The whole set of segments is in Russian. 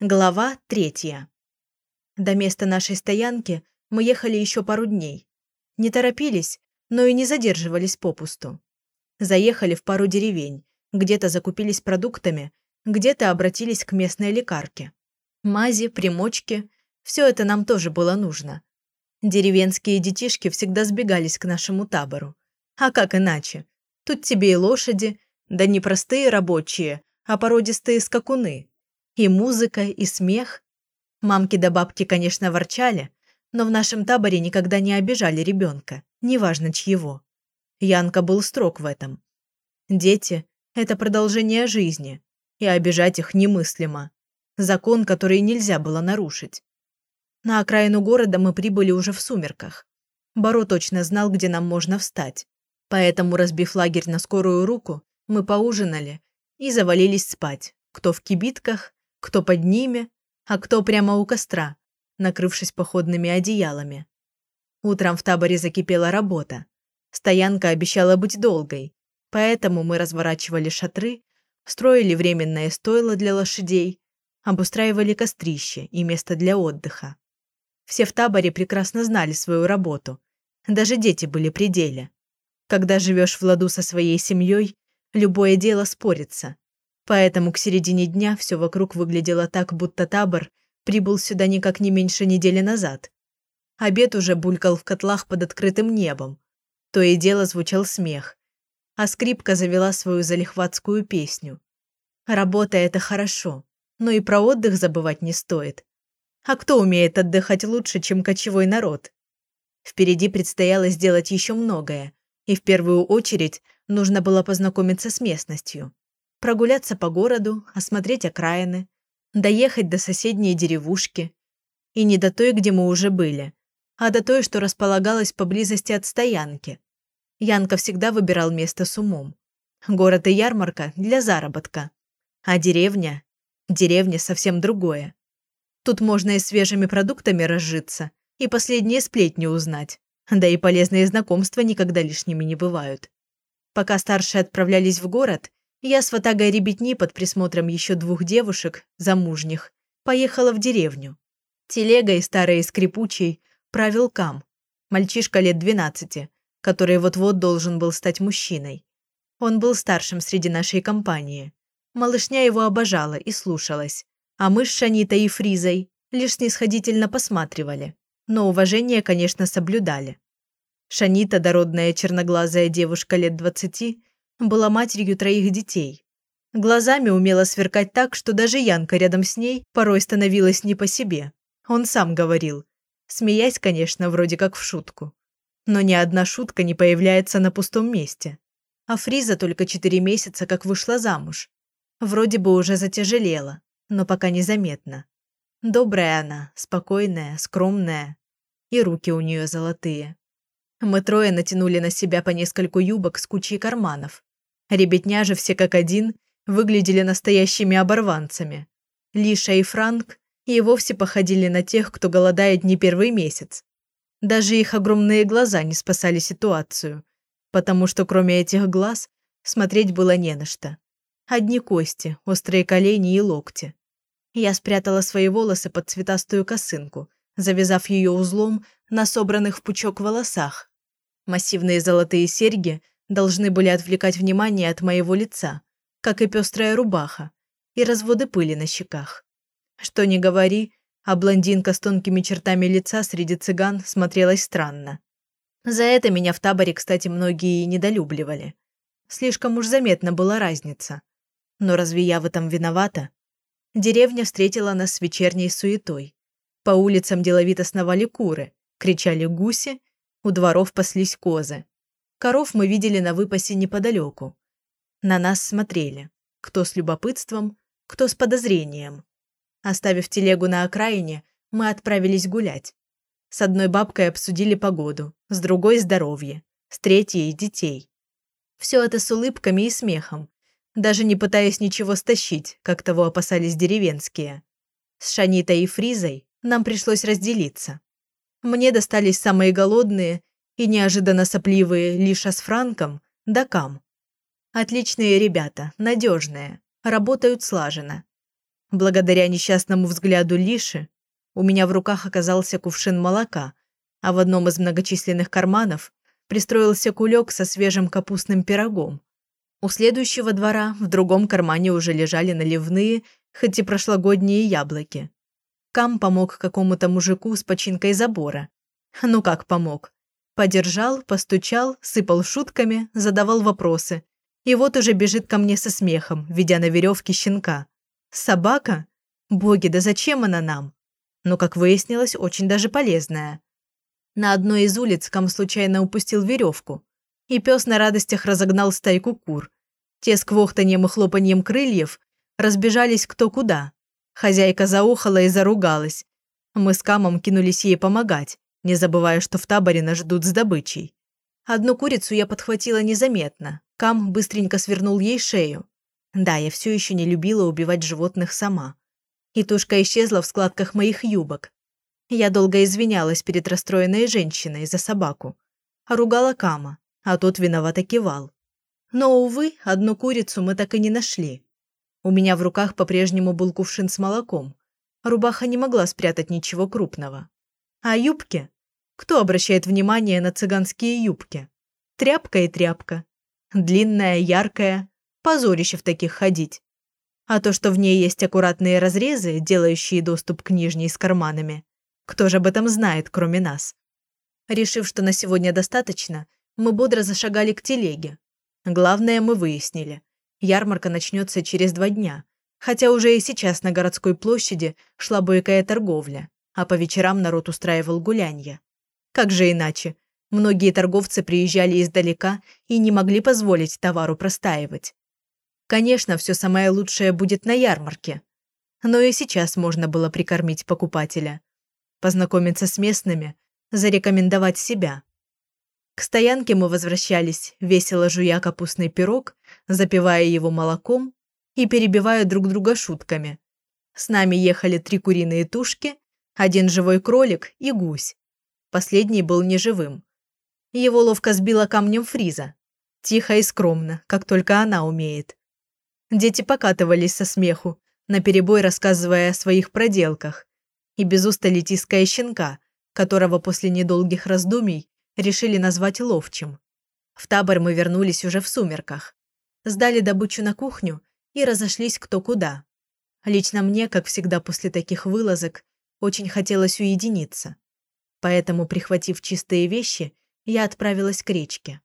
Глава третья. До места нашей стоянки мы ехали еще пару дней. Не торопились, но и не задерживались попусту. Заехали в пару деревень, где-то закупились продуктами, где-то обратились к местной лекарке. Мази, примочки – все это нам тоже было нужно. Деревенские детишки всегда сбегались к нашему табору. А как иначе? Тут тебе и лошади, да не простые рабочие, а породистые скакуны – и музыка, и смех. Мамки да бабки, конечно, ворчали, но в нашем таборе никогда не обижали ребенка, неважно чьего. Янка был строг в этом. Дети – это продолжение жизни, и обижать их немыслимо. Закон, который нельзя было нарушить. На окраину города мы прибыли уже в сумерках. Баро точно знал, где нам можно встать. Поэтому, разбив лагерь на скорую руку, мы поужинали и завалились спать, кто в кибитках, кто под ними, а кто прямо у костра, накрывшись походными одеялами. Утром в таборе закипела работа. Стоянка обещала быть долгой, поэтому мы разворачивали шатры, строили временное стойло для лошадей, обустраивали кострище и место для отдыха. Все в таборе прекрасно знали свою работу. Даже дети были при деле. Когда живешь в ладу со своей семьей, любое дело спорится, Поэтому к середине дня все вокруг выглядело так, будто табор прибыл сюда никак не меньше недели назад. Обед уже булькал в котлах под открытым небом. То и дело звучал смех. А скрипка завела свою залихватскую песню. Работа – это хорошо, но и про отдых забывать не стоит. А кто умеет отдыхать лучше, чем кочевой народ? Впереди предстояло сделать еще многое, и в первую очередь нужно было познакомиться с местностью прогуляться по городу, осмотреть окраины, доехать до соседней деревушки. И не до той, где мы уже были, а до той, что располагалась поблизости от стоянки. Янка всегда выбирал место с умом. Город и ярмарка для заработка. А деревня? Деревня совсем другое. Тут можно и свежими продуктами разжиться, и последние сплетни узнать. Да и полезные знакомства никогда лишними не бывают. Пока старшие отправлялись в город, я с ватагой ребятни под присмотром еще двух девушек, замужних, поехала в деревню. Телегой старой и скрипучей правил Кам, мальчишка лет двенадцати, который вот-вот должен был стать мужчиной. Он был старшим среди нашей компании. Малышня его обожала и слушалась, а мы с Шанитой и Фризой лишь снисходительно посматривали, но уважение, конечно, соблюдали. Шанита, дородная черноглазая девушка лет двадцати, была матерью троих детей. Глазами умела сверкать так, что даже Янка рядом с ней порой становилась не по себе. Он сам говорил, смеясь, конечно, вроде как в шутку. Но ни одна шутка не появляется на пустом месте. А Фриза только четыре месяца как вышла замуж. Вроде бы уже затяжелела, но пока незаметно. Добрая она, спокойная, скромная. И руки у нее золотые. Мы трое натянули на себя по нескольку юбок с кучей карманов. Ребятня же все как один выглядели настоящими оборванцами. Лиша и Франк и вовсе походили на тех, кто голодает не первый месяц. Даже их огромные глаза не спасали ситуацию, потому что кроме этих глаз смотреть было не на что. Одни кости, острые колени и локти. Я спрятала свои волосы под цветастую косынку, завязав ее узлом на собранных в пучок волосах. Массивные золотые серьги – должны были отвлекать внимание от моего лица, как и пестрая рубаха, и разводы пыли на щеках. Что ни говори, а блондинка с тонкими чертами лица среди цыган смотрелась странно. За это меня в таборе, кстати, многие и недолюбливали. Слишком уж заметна была разница. Но разве я в этом виновата? Деревня встретила нас с вечерней суетой. По улицам деловито сновали куры, кричали гуси, у дворов паслись козы. Коров мы видели на выпасе неподалеку. На нас смотрели. Кто с любопытством, кто с подозрением. Оставив телегу на окраине, мы отправились гулять. С одной бабкой обсудили погоду, с другой – здоровье, с третьей – детей. Все это с улыбками и смехом, даже не пытаясь ничего стащить, как того опасались деревенские. С Шанитой и Фризой нам пришлось разделиться. Мне достались самые голодные и неожиданно сопливые Лиша с Франком да Кам. Отличные ребята, надежные, работают слаженно. Благодаря несчастному взгляду Лиши у меня в руках оказался кувшин молока, а в одном из многочисленных карманов пристроился кулек со свежим капустным пирогом. У следующего двора в другом кармане уже лежали наливные, хоть и прошлогодние яблоки. Кам помог какому-то мужику с починкой забора. Ну как помог? Подержал, постучал, сыпал шутками, задавал вопросы. И вот уже бежит ко мне со смехом, ведя на веревке щенка. Собака? Боги, да зачем она нам? Но, как выяснилось, очень даже полезная. На одной из улиц Кам случайно упустил веревку, и пес на радостях разогнал стайку кур. Те с квохтаньем и хлопаньем крыльев разбежались кто куда. Хозяйка заохала и заругалась. Мы с Камом кинулись ей помогать, не забывая, что в таборе нас ждут с добычей. Одну курицу я подхватила незаметно. Кам быстренько свернул ей шею. Да, я все еще не любила убивать животных сама. И тушка исчезла в складках моих юбок. Я долго извинялась перед расстроенной женщиной за собаку. Ругала Кама, а тот виновато кивал. Но, увы, одну курицу мы так и не нашли. У меня в руках по-прежнему был кувшин с молоком. Рубаха не могла спрятать ничего крупного. А юбки? Кто обращает внимание на цыганские юбки? Тряпка и тряпка. Длинная, яркая. Позорище в таких ходить. А то, что в ней есть аккуратные разрезы, делающие доступ к нижней с карманами, кто же об этом знает, кроме нас? Решив, что на сегодня достаточно, мы бодро зашагали к телеге. Главное мы выяснили. Ярмарка начнется через два дня, хотя уже и сейчас на городской площади шла бойкая торговля, а по вечерам народ устраивал гулянья. Как же иначе? Многие торговцы приезжали издалека и не могли позволить товару простаивать. Конечно, все самое лучшее будет на ярмарке. Но и сейчас можно было прикормить покупателя. Познакомиться с местными, зарекомендовать себя. К стоянке мы возвращались, весело жуя капустный пирог, запивая его молоком и перебивая друг друга шутками. С нами ехали три куриные тушки, один живой кролик и гусь. Последний был неживым. Его ловко сбила камнем фриза. Тихо и скромно, как только она умеет. Дети покатывались со смеху, наперебой рассказывая о своих проделках, и без устали тиская щенка, которого после недолгих раздумий решили назвать ловчим. В табор мы вернулись уже в сумерках. Сдали добычу на кухню и разошлись кто куда. Лично мне, как всегда после таких вылазок, очень хотелось уединиться. Поэтому, прихватив чистые вещи, я отправилась к речке.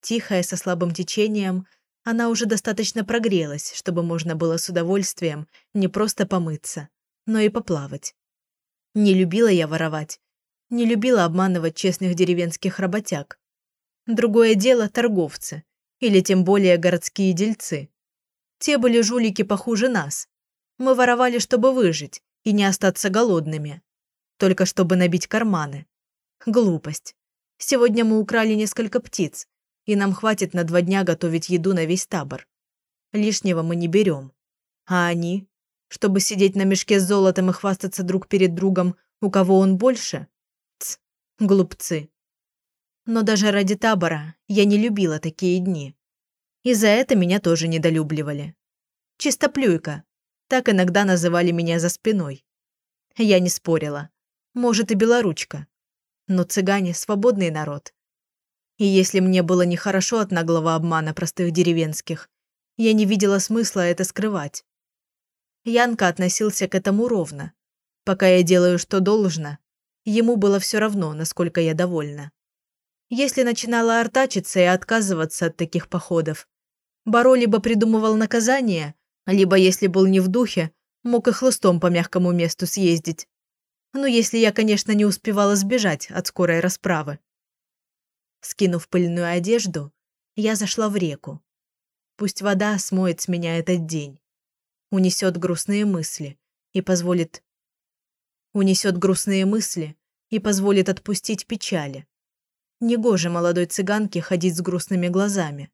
Тихая, со слабым течением, она уже достаточно прогрелась, чтобы можно было с удовольствием не просто помыться, но и поплавать. Не любила я воровать, не любила обманывать честных деревенских работяг. Другое дело – торговцы, или тем более городские дельцы. Те были жулики похуже нас. Мы воровали, чтобы выжить и не остаться голодными. Только чтобы набить карманы. Глупость. Сегодня мы украли несколько птиц, и нам хватит на два дня готовить еду на весь табор. Лишнего мы не берем. А они? Чтобы сидеть на мешке с золотом и хвастаться друг перед другом, у кого он больше? Ц, глупцы. Но даже ради табора я не любила такие дни. И за это меня тоже недолюбливали. Чистоплюйка. Так иногда называли меня за спиной. Я не спорила. Может, и белоручка. Но цыгане – свободный народ. И если мне было нехорошо от наглого обмана простых деревенских, я не видела смысла это скрывать. Янка относился к этому ровно. Пока я делаю, что должно, ему было все равно, насколько я довольна. Если начинала артачиться и отказываться от таких походов, Баро либо придумывал наказание, либо, если был не в духе, мог и хлыстом по мягкому месту съездить. Ну, если я, конечно, не успевала сбежать от скорой расправы. Скинув пыльную одежду, я зашла в реку. Пусть вода смоет с меня этот день. Унесет грустные мысли и позволит... Унесет грустные мысли и позволит отпустить печали. Негоже молодой цыганке ходить с грустными глазами.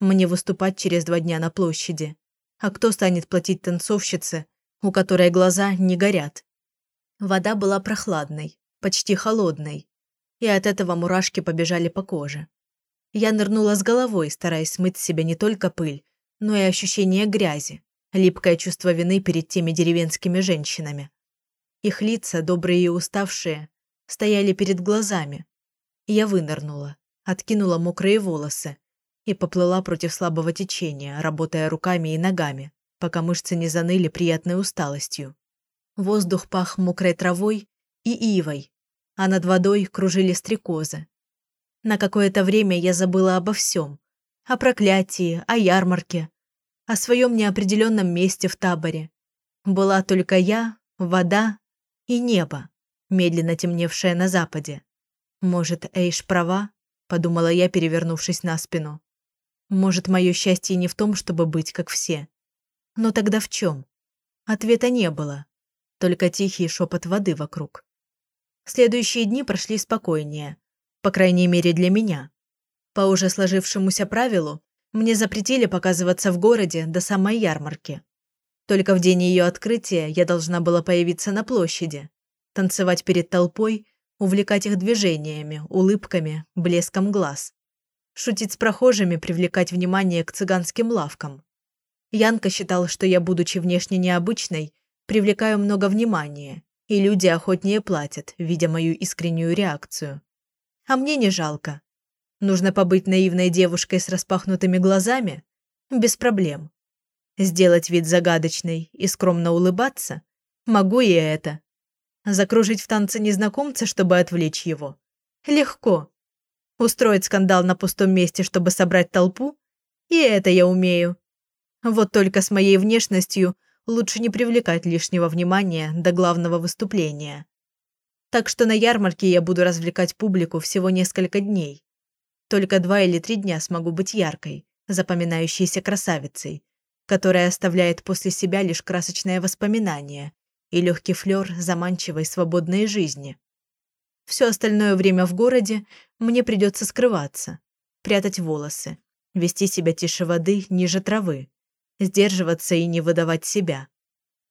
Мне выступать через два дня на площади. А кто станет платить танцовщице, у которой глаза не горят? Вода была прохладной, почти холодной, и от этого мурашки побежали по коже. Я нырнула с головой, стараясь смыть с себя не только пыль, но и ощущение грязи, Липкое чувство вины перед теми деревенскими женщинами. Их лица, добрые и уставшие, стояли перед глазами. Я вынырнула, откинула мокрые волосы и поплыла против слабого течения, работая руками и ногами, пока мышцы не заныли приятной усталостью. Воздух пах мокрой травой и ивой, а над водой кружили стрекозы. На какое-то время я забыла обо всем. О проклятии, о ярмарке, о своем неопределенном месте в таборе. Была только я, вода и небо, медленно темневшее на западе. Может, Эйш права? Подумала я, перевернувшись на спину. Может, мое счастье не в том, чтобы быть как все. Но тогда в чем? Ответа не было. Только тихий шепот воды вокруг. Следующие дни прошли спокойнее. По крайней мере, для меня. По уже сложившемуся правилу, мне запретили показываться в городе до самой ярмарки. Только в день ее открытия я должна была появиться на площади, танцевать перед толпой, увлекать их движениями, улыбками, блеском глаз. Шутить с прохожими, привлекать внимание к цыганским лавкам. Янка считал, что я, будучи внешне необычной, привлекаю много внимания, и люди охотнее платят, видя мою искреннюю реакцию. А мне не жалко. Нужно побыть наивной девушкой с распахнутыми глазами? Без проблем. Сделать вид загадочный и скромно улыбаться? Могу я это. Закружить в танце незнакомца, чтобы отвлечь его? Легко. Устроить скандал на пустом месте, чтобы собрать толпу? И это я умею. Вот только с моей внешностью лучше не привлекать лишнего внимания до главного выступления. Так что на ярмарке я буду развлекать публику всего несколько дней. Только два или три дня смогу быть яркой, запоминающейся красавицей, которая оставляет после себя лишь красочное воспоминание и легкий флер заманчивой свободной жизни. Все остальное время в городе мне придется скрываться, прятать волосы, вести себя тише воды, ниже травы, сдерживаться и не выдавать себя.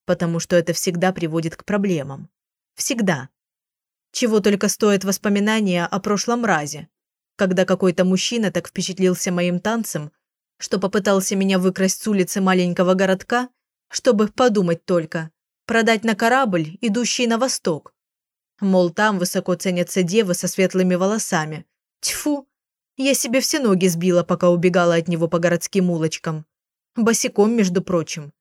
Потому что это всегда приводит к проблемам. Всегда. Чего только стоит воспоминания о прошлом разе, когда какой-то мужчина так впечатлился моим танцем, что попытался меня выкрасть с улицы маленького городка, чтобы подумать только, продать на корабль, идущий на восток. Мол, там высоко ценятся девы со светлыми волосами. Тьфу! Я себе все ноги сбила, пока убегала от него по городским улочкам. Босиком, между прочим.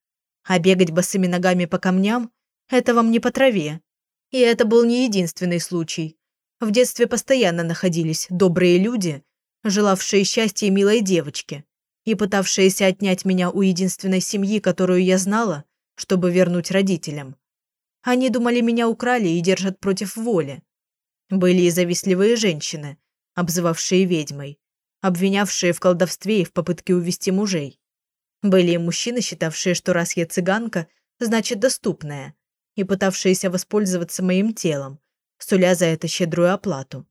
А бегать босыми ногами по камням – это вам не по траве. И это был не единственный случай. В детстве постоянно находились добрые люди, желавшие счастья милой девочке и пытавшиеся отнять меня у единственной семьи, которую я знала, чтобы вернуть родителям. Они думали, меня украли и держат против воли. Были и завистливые женщины, обзывавшие ведьмой, обвинявшие в колдовстве и в попытке увести мужей. Были и мужчины, считавшие, что раз я цыганка, значит доступная, и пытавшиеся воспользоваться моим телом, суля за это щедрую оплату.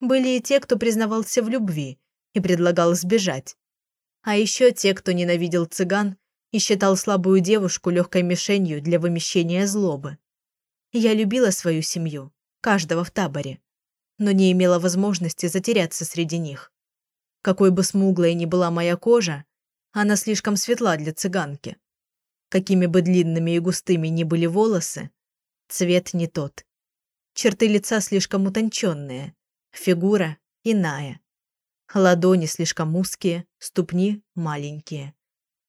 Были и те, кто признавался в любви и предлагал сбежать. А еще те, кто ненавидел цыган и считал слабую девушку легкой мишенью для вымещения злобы. Я любила свою семью, каждого в таборе, но не имела возможности затеряться среди них. Какой бы смуглой ни была моя кожа, она слишком светла для цыганки. Какими бы длинными и густыми ни были волосы, цвет не тот. Черты лица слишком утонченные, фигура иная. Ладони слишком узкие, ступни маленькие.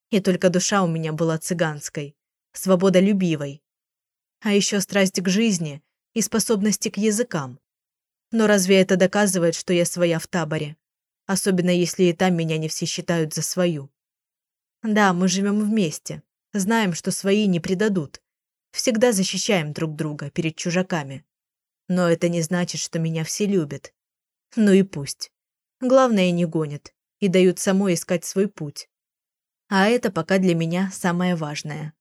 И только душа у меня была цыганской, свободолюбивой. А еще страсть к жизни и способности к языкам. Но разве это доказывает, что я своя в таборе? Особенно если и там меня не все считают за свою. Да, мы живем вместе. Знаем, что свои не предадут. Всегда защищаем друг друга перед чужаками. Но это не значит, что меня все любят. Ну и пусть. Главное, не гонят и дают самой искать свой путь. А это пока для меня самое важное.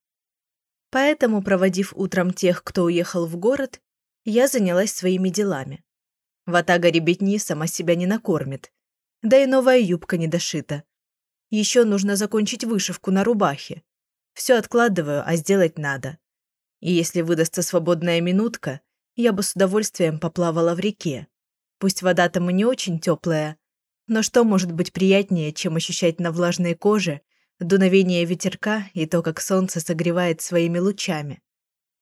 Поэтому, проводив утром тех, кто уехал в город, я занялась своими делами. Ватага ребятни сама себя не накормит. Да и новая юбка не дошита. Еще нужно закончить вышивку на рубахе. Все откладываю, а сделать надо. И если выдастся свободная минутка, я бы с удовольствием поплавала в реке. Пусть вода там и не очень теплая, но что может быть приятнее, чем ощущать на влажной коже дуновение ветерка и то, как солнце согревает своими лучами.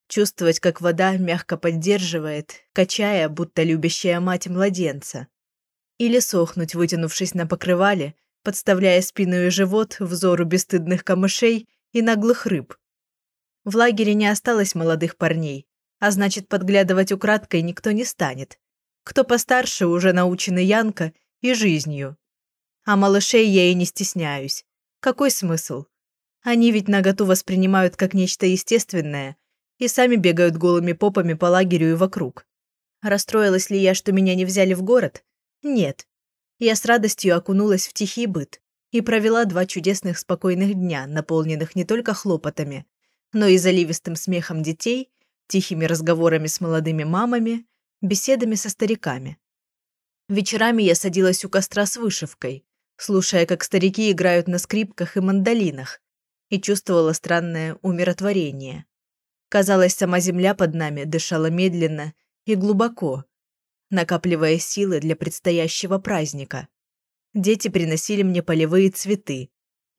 Чувствовать, как вода мягко поддерживает, качая, будто любящая мать младенца. Или сохнуть, вытянувшись на покрывале, подставляя спину и живот взору бесстыдных камышей и наглых рыб. В лагере не осталось молодых парней, а значит, подглядывать украдкой никто не станет. Кто постарше, уже научены Янка и жизнью. А малышей я и не стесняюсь. Какой смысл? Они ведь наготу воспринимают как нечто естественное и сами бегают голыми попами по лагерю и вокруг. Расстроилась ли я, что меня не взяли в город? Нет. Я с радостью окунулась в тихий быт и провела два чудесных спокойных дня, наполненных не только хлопотами, но и заливистым смехом детей, тихими разговорами с молодыми мамами, беседами со стариками. Вечерами я садилась у костра с вышивкой, слушая, как старики играют на скрипках и мандолинах, и чувствовала странное умиротворение. Казалось, сама земля под нами дышала медленно и глубоко, накапливая силы для предстоящего праздника. Дети приносили мне полевые цветы,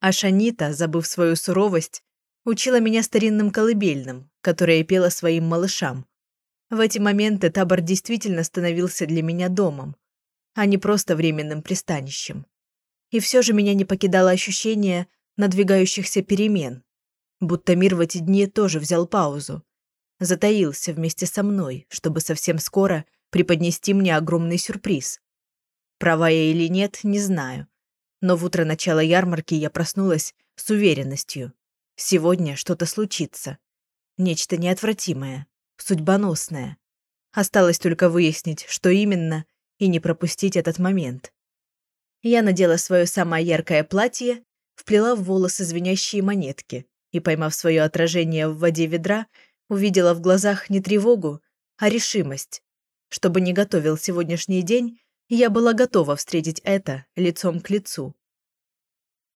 а Шанита, забыв свою суровость, учила меня старинным колыбельным, которые пела своим малышам. В эти моменты табор действительно становился для меня домом, а не просто временным пристанищем. И все же меня не покидало ощущение надвигающихся перемен, будто мир в эти дни тоже взял паузу, затаился вместе со мной, чтобы совсем скоро преподнести мне огромный сюрприз. Права я или нет, не знаю. Но в утро начала ярмарки я проснулась с уверенностью. Сегодня что-то случится. Нечто неотвратимое, судьбоносное. Осталось только выяснить, что именно, и не пропустить этот момент. Я надела свое самое яркое платье, вплела в волосы звенящие монетки и, поймав свое отражение в воде ведра, увидела в глазах не тревогу, а решимость. Чтобы не готовил сегодняшний день, я была готова встретить это лицом к лицу.